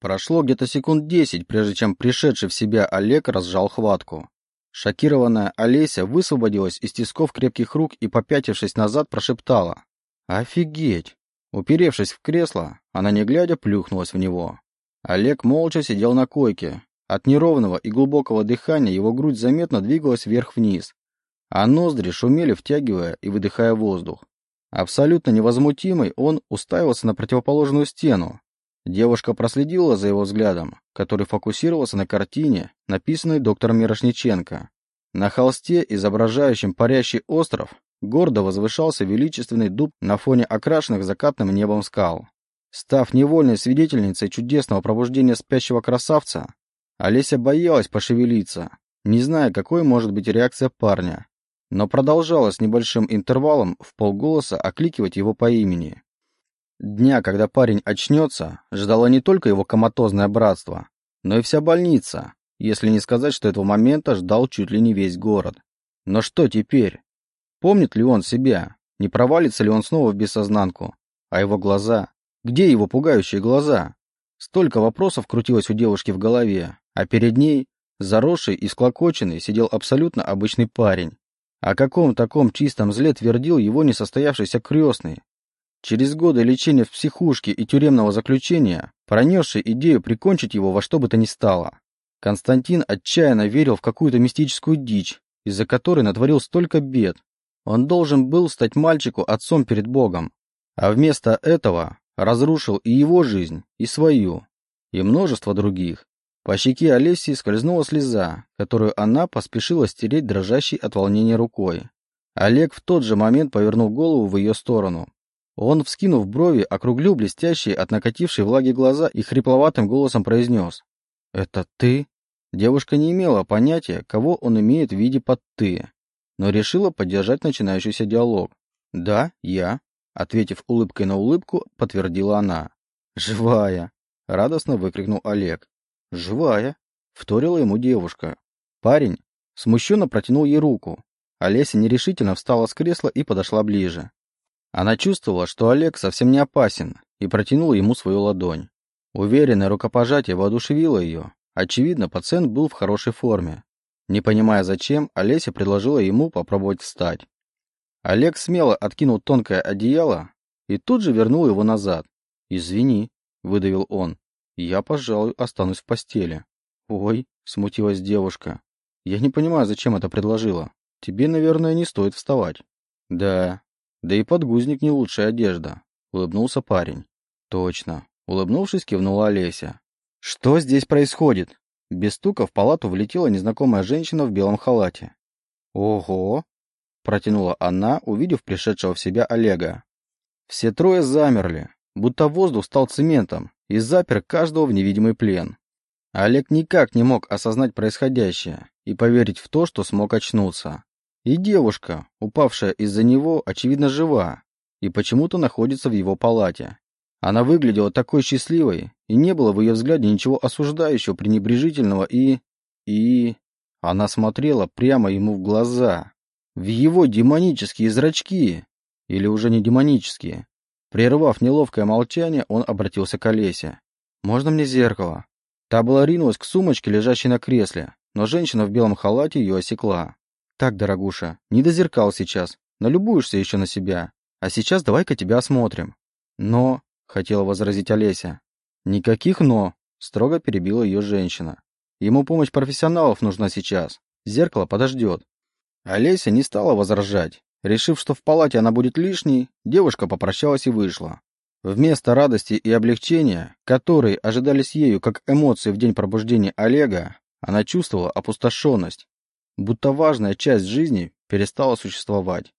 Прошло где-то секунд десять, прежде чем пришедший в себя Олег разжал хватку. Шокированная Олеся высвободилась из тисков крепких рук и, попятившись назад, прошептала. «Офигеть!» Уперевшись в кресло, она не глядя плюхнулась в него. Олег молча сидел на койке. От неровного и глубокого дыхания его грудь заметно двигалась вверх-вниз, а ноздри шумели, втягивая и выдыхая воздух. Абсолютно невозмутимый, он уставился на противоположную стену. Девушка проследила за его взглядом, который фокусировался на картине, написанной доктором Мирошниченко. На холсте, изображающем парящий остров, гордо возвышался величественный дуб на фоне окрашенных закатным небом скал. Став невольной свидетельницей чудесного пробуждения спящего красавца, Олеся боялась пошевелиться, не зная, какой может быть реакция парня но продолжала с небольшим интервалом в полголоса окликивать его по имени. Дня, когда парень очнется, ждало не только его коматозное братство, но и вся больница, если не сказать, что этого момента ждал чуть ли не весь город. Но что теперь? Помнит ли он себя? Не провалится ли он снова в бессознанку? А его глаза? Где его пугающие глаза? Столько вопросов крутилось у девушки в голове, а перед ней, заросший и склокоченный, сидел абсолютно обычный парень, о каком таком чистом зле твердил его несостоявшийся крестный? Через годы лечения в психушке и тюремного заключения, пронесший идею прикончить его во что бы то ни стало. Константин отчаянно верил в какую-то мистическую дичь, из-за которой натворил столько бед. Он должен был стать мальчику отцом перед Богом, а вместо этого разрушил и его жизнь, и свою, и множество других. По щеке Олеси скользнула слеза, которую она поспешила стереть дрожащей от волнения рукой. Олег в тот же момент повернул голову в ее сторону. Он, вскинув брови, округлил блестящие от накатившей влаги глаза и хрипловатым голосом произнес. «Это ты?» Девушка не имела понятия, кого он имеет в виде под «ты», но решила поддержать начинающийся диалог. «Да, я», — ответив улыбкой на улыбку, подтвердила она. «Живая!» — радостно выкрикнул Олег. «Живая», — вторила ему девушка. Парень смущенно протянул ей руку. Олеся нерешительно встала с кресла и подошла ближе. Она чувствовала, что Олег совсем не опасен, и протянула ему свою ладонь. Уверенное рукопожатие воодушевило ее. Очевидно, пациент был в хорошей форме. Не понимая зачем, Олеся предложила ему попробовать встать. Олег смело откинул тонкое одеяло и тут же вернул его назад. «Извини», — выдавил он. Я, пожалуй, останусь в постели. Ой, смутилась девушка. Я не понимаю, зачем это предложила. Тебе, наверное, не стоит вставать. Да. Да и подгузник не лучшая одежда, улыбнулся парень. Точно. Улыбнувшись, кивнула Олеся. Что здесь происходит? Без стука в палату влетела незнакомая женщина в белом халате. Ого! Протянула она, увидев пришедшего в себя Олега. Все трое замерли, будто воздух стал цементом, и запер каждого в невидимый плен. Олег никак не мог осознать происходящее и поверить в то, что смог очнуться. И девушка, упавшая из-за него, очевидно жива и почему-то находится в его палате. Она выглядела такой счастливой, и не было в ее взгляде ничего осуждающего, пренебрежительного и... и... Она смотрела прямо ему в глаза, в его демонические зрачки, или уже не демонические, Прервав неловкое молчание, он обратился к Олесе. «Можно мне зеркало?» Та была ринулась к сумочке, лежащей на кресле, но женщина в белом халате ее осекла. «Так, дорогуша, не до зеркал сейчас. Налюбуешься еще на себя. А сейчас давай-ка тебя осмотрим». «Но...» — хотела возразить Олеся. «Никаких «но», — строго перебила ее женщина. «Ему помощь профессионалов нужна сейчас. Зеркало подождет». Олеся не стала возражать. Решив, что в палате она будет лишней, девушка попрощалась и вышла. Вместо радости и облегчения, которые ожидались ею как эмоции в день пробуждения Олега, она чувствовала опустошенность, будто важная часть жизни перестала существовать.